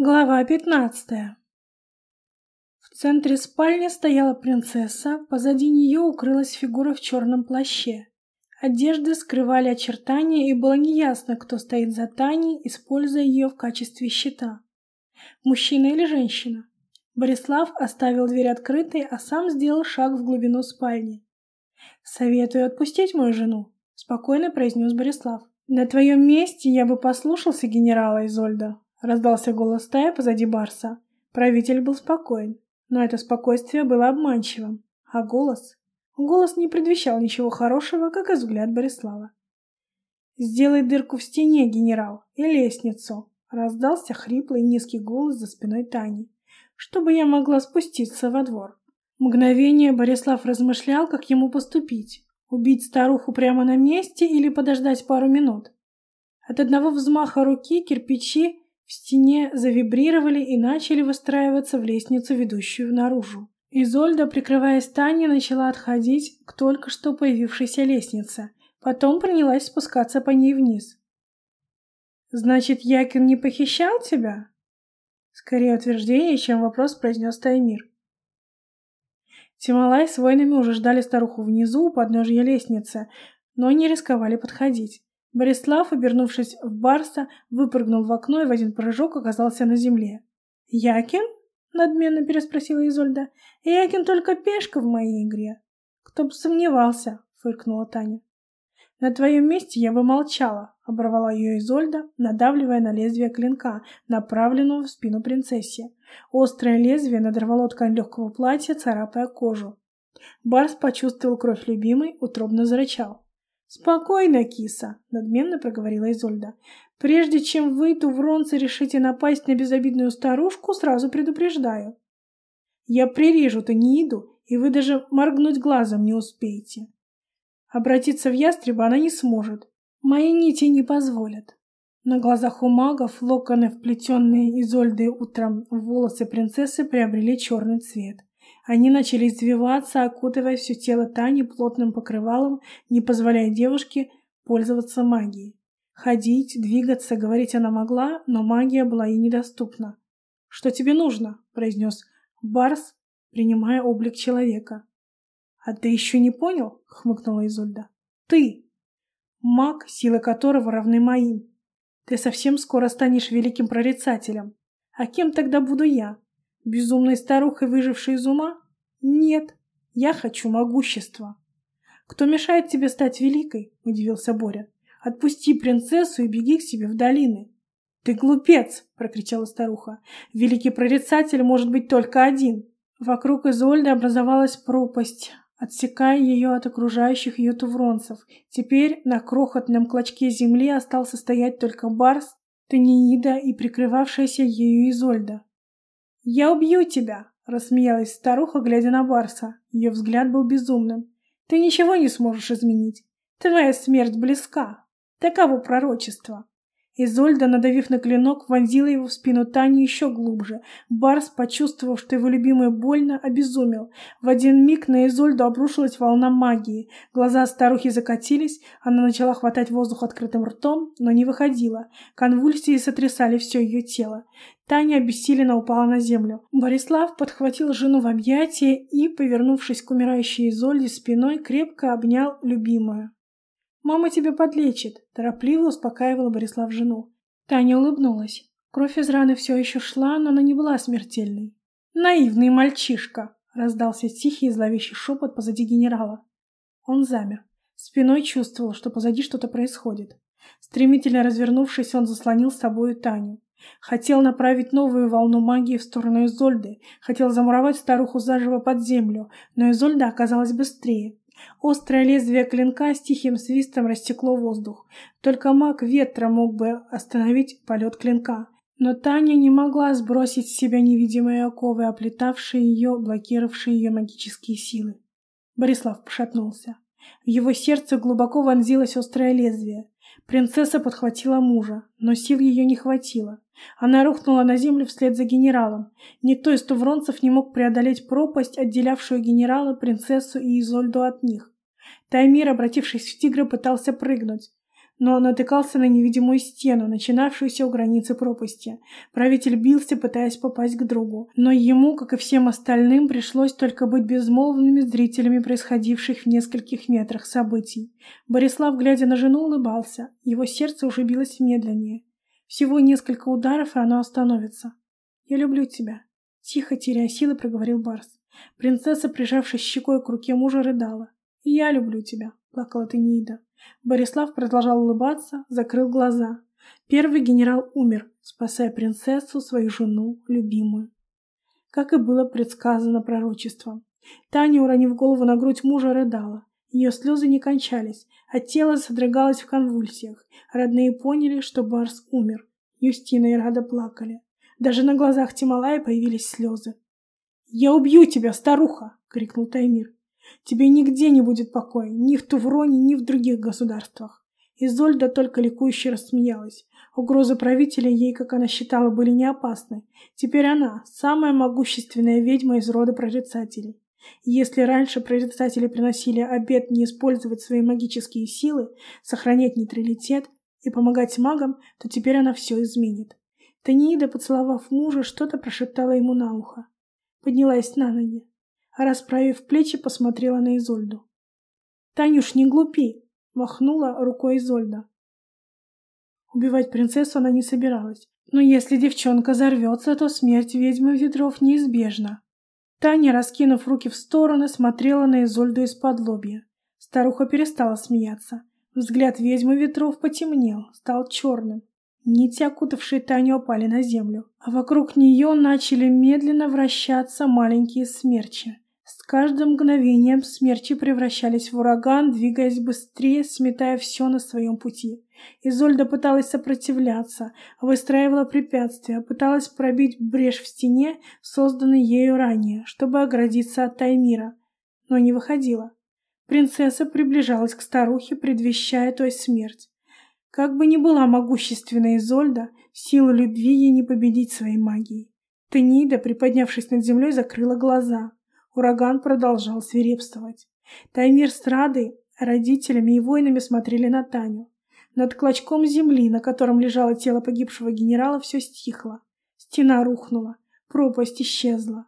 Глава пятнадцатая. В центре спальни стояла принцесса, позади нее укрылась фигура в черном плаще. Одежды скрывали очертания, и было неясно, кто стоит за Таней, используя ее в качестве щита. Мужчина или женщина? Борислав оставил дверь открытой, а сам сделал шаг в глубину спальни. «Советую отпустить мою жену», — спокойно произнес Борислав. «На твоем месте я бы послушался генерала Изольда», Раздался голос стая позади Барса. Правитель был спокоен, но это спокойствие было обманчивым. А голос? Голос не предвещал ничего хорошего, как и взгляд Борислава. «Сделай дырку в стене, генерал, и лестницу», — раздался хриплый низкий голос за спиной Тани, «чтобы я могла спуститься во двор». Мгновение Борислав размышлял, как ему поступить. Убить старуху прямо на месте или подождать пару минут? От одного взмаха руки кирпичи в стене завибрировали и начали выстраиваться в лестницу, ведущую наружу. Изольда, прикрываясь Таней, начала отходить к только что появившейся лестнице. Потом принялась спускаться по ней вниз. «Значит, Якин не похищал тебя?» Скорее утверждение, чем вопрос произнес Таймир. Тималай с воинами уже ждали старуху внизу у подножья лестницы, но не рисковали подходить. Борислав, обернувшись в Барса, выпрыгнул в окно и в один прыжок оказался на земле. «Якин?» — надменно переспросила Изольда. «Якин только пешка в моей игре». «Кто бы сомневался», — фыркнула Таня. «На твоем месте я бы молчала», — оборвала ее Изольда, надавливая на лезвие клинка, направленного в спину принцессе. Острое лезвие надорвало ткань легкого платья, царапая кожу. Барс почувствовал кровь любимой, утробно зарычал. «Спокойно, киса», — надменно проговорила Изольда. «Прежде чем вы, тувронцы, решите напасть на безобидную старушку, сразу предупреждаю. Я прирежу Танииду, и вы даже моргнуть глазом не успеете. Обратиться в ястреба она не сможет. Мои нити не позволят». На глазах у магов локоны, вплетенные Изольдой утром волосы принцессы, приобрели черный цвет. Они начали извиваться, окутывая все тело Тани плотным покрывалом, не позволяя девушке пользоваться магией. Ходить, двигаться, говорить она могла, но магия была ей недоступна. «Что тебе нужно?» – произнес Барс, принимая облик человека. «А ты еще не понял?» – хмыкнула Изольда. «Ты! Маг, силы которого равны моим. Ты совсем скоро станешь великим прорицателем. А кем тогда буду я? Безумной старухой, выжившей из ума? Нет, я хочу могущества. Кто мешает тебе стать великой? Удивился Боря. Отпусти принцессу и беги к себе в долины. Ты глупец, прокричала старуха. Великий прорицатель может быть только один. Вокруг Изольды образовалась пропасть, отсекая ее от окружающих ее тувронцев. Теперь на крохотном клочке земли остался стоять только Барс, Таниида и прикрывавшаяся ею Изольда. «Я убью тебя!» — рассмеялась старуха, глядя на Барса. Ее взгляд был безумным. «Ты ничего не сможешь изменить. Твоя смерть близка. Таково пророчество». Изольда, надавив на клинок, вонзила его в спину Тани еще глубже. Барс, почувствовав, что его любимая больно, обезумел. В один миг на Изольду обрушилась волна магии. Глаза старухи закатились, она начала хватать воздух открытым ртом, но не выходила. Конвульсии сотрясали все ее тело. Таня обессиленно упала на землю. Борислав подхватил жену в объятия и, повернувшись к умирающей Изольде спиной, крепко обнял любимую. «Мама тебя подлечит», — торопливо успокаивала Борислав жену. Таня улыбнулась. Кровь из раны все еще шла, но она не была смертельной. «Наивный мальчишка!» — раздался тихий и зловещий шепот позади генерала. Он замер. Спиной чувствовал, что позади что-то происходит. Стремительно развернувшись, он заслонил с собой Таню. Хотел направить новую волну магии в сторону Изольды, хотел замуровать старуху заживо под землю, но Изольда оказалась быстрее. Острое лезвие клинка с тихим свистом растекло воздух. Только маг ветра мог бы остановить полет клинка. Но Таня не могла сбросить с себя невидимые оковы, оплетавшие ее, блокировавшие ее магические силы. Борислав пошатнулся. В его сердце глубоко вонзилось острое лезвие. Принцесса подхватила мужа, но сил ее не хватило. Она рухнула на землю вслед за генералом. Никто из тувронцев не мог преодолеть пропасть, отделявшую генерала, принцессу и Изольду от них. Таймир, обратившись в тигра, пытался прыгнуть. Но натыкался на невидимую стену, начинавшуюся у границы пропасти. Правитель бился, пытаясь попасть к другу, но ему, как и всем остальным, пришлось только быть безмолвными зрителями происходивших в нескольких метрах событий. Борислав, глядя на жену, улыбался. Его сердце уже билось медленнее. Всего несколько ударов, и оно остановится. «Я люблю тебя», — тихо, теряя силы, проговорил Барс. Принцесса, прижавшись щекой к руке мужа, рыдала. «Я люблю тебя», — плакала Тенида. Борислав продолжал улыбаться, закрыл глаза. Первый генерал умер, спасая принцессу, свою жену, любимую. Как и было предсказано пророчеством. Таня, уронив голову на грудь мужа, рыдала. Ее слезы не кончались, а тело содрогалось в конвульсиях. Родные поняли, что Барс умер. Юстина и Рада плакали. Даже на глазах Тималая появились слезы. «Я убью тебя, старуха!» — крикнул Таймир. Тебе нигде не будет покоя, ни в Тувроне, ни в других государствах. Изольда только ликующе рассмеялась. Угрозы правителя ей, как она считала, были не опасны. Теперь она – самая могущественная ведьма из рода прорицателей. Если раньше прорицатели приносили обет не использовать свои магические силы, сохранять нейтралитет и помогать магам, то теперь она все изменит. Таниида, поцеловав мужа, что-то прошептала ему на ухо. Поднялась на ноги расправив плечи, посмотрела на Изольду. «Танюш, не глупи!» — махнула рукой Изольда. Убивать принцессу она не собиралась, но если девчонка взорвется, то смерть ведьмы Ветров неизбежна. Таня, раскинув руки в стороны, смотрела на Изольду из-под лобья. Старуха перестала смеяться. Взгляд ведьмы ветров потемнел, стал черным. Нити, окутавшие Таню, опали на землю, а вокруг нее начали медленно вращаться маленькие смерчи. С каждым мгновением смерчи превращались в ураган, двигаясь быстрее, сметая все на своем пути. Изольда пыталась сопротивляться, выстраивала препятствия, пыталась пробить брешь в стене, созданной ею ранее, чтобы оградиться от Таймира. Но не выходила. Принцесса приближалась к старухе, предвещая той смерть. Как бы ни была могущественна Изольда, силу любви ей не победить своей магией. Тенида, приподнявшись над землей, закрыла глаза. Ураган продолжал свирепствовать. Таймир с Радой, родителями и воинами смотрели на Таню. Над клочком земли, на котором лежало тело погибшего генерала, все стихло. Стена рухнула, пропасть исчезла.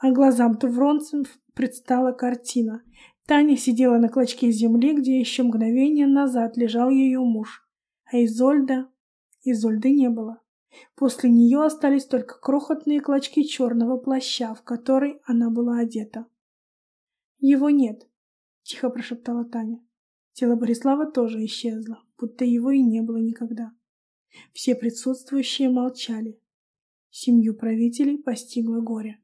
А глазам тувронцев предстала картина. Таня сидела на клочке земли, где еще мгновение назад лежал ее муж. А Изольда... Изольды не было. После нее остались только крохотные клочки черного плаща, в который она была одета. «Его нет», — тихо прошептала Таня. Тело Борислава тоже исчезло, будто его и не было никогда. Все присутствующие молчали. Семью правителей постигло горе.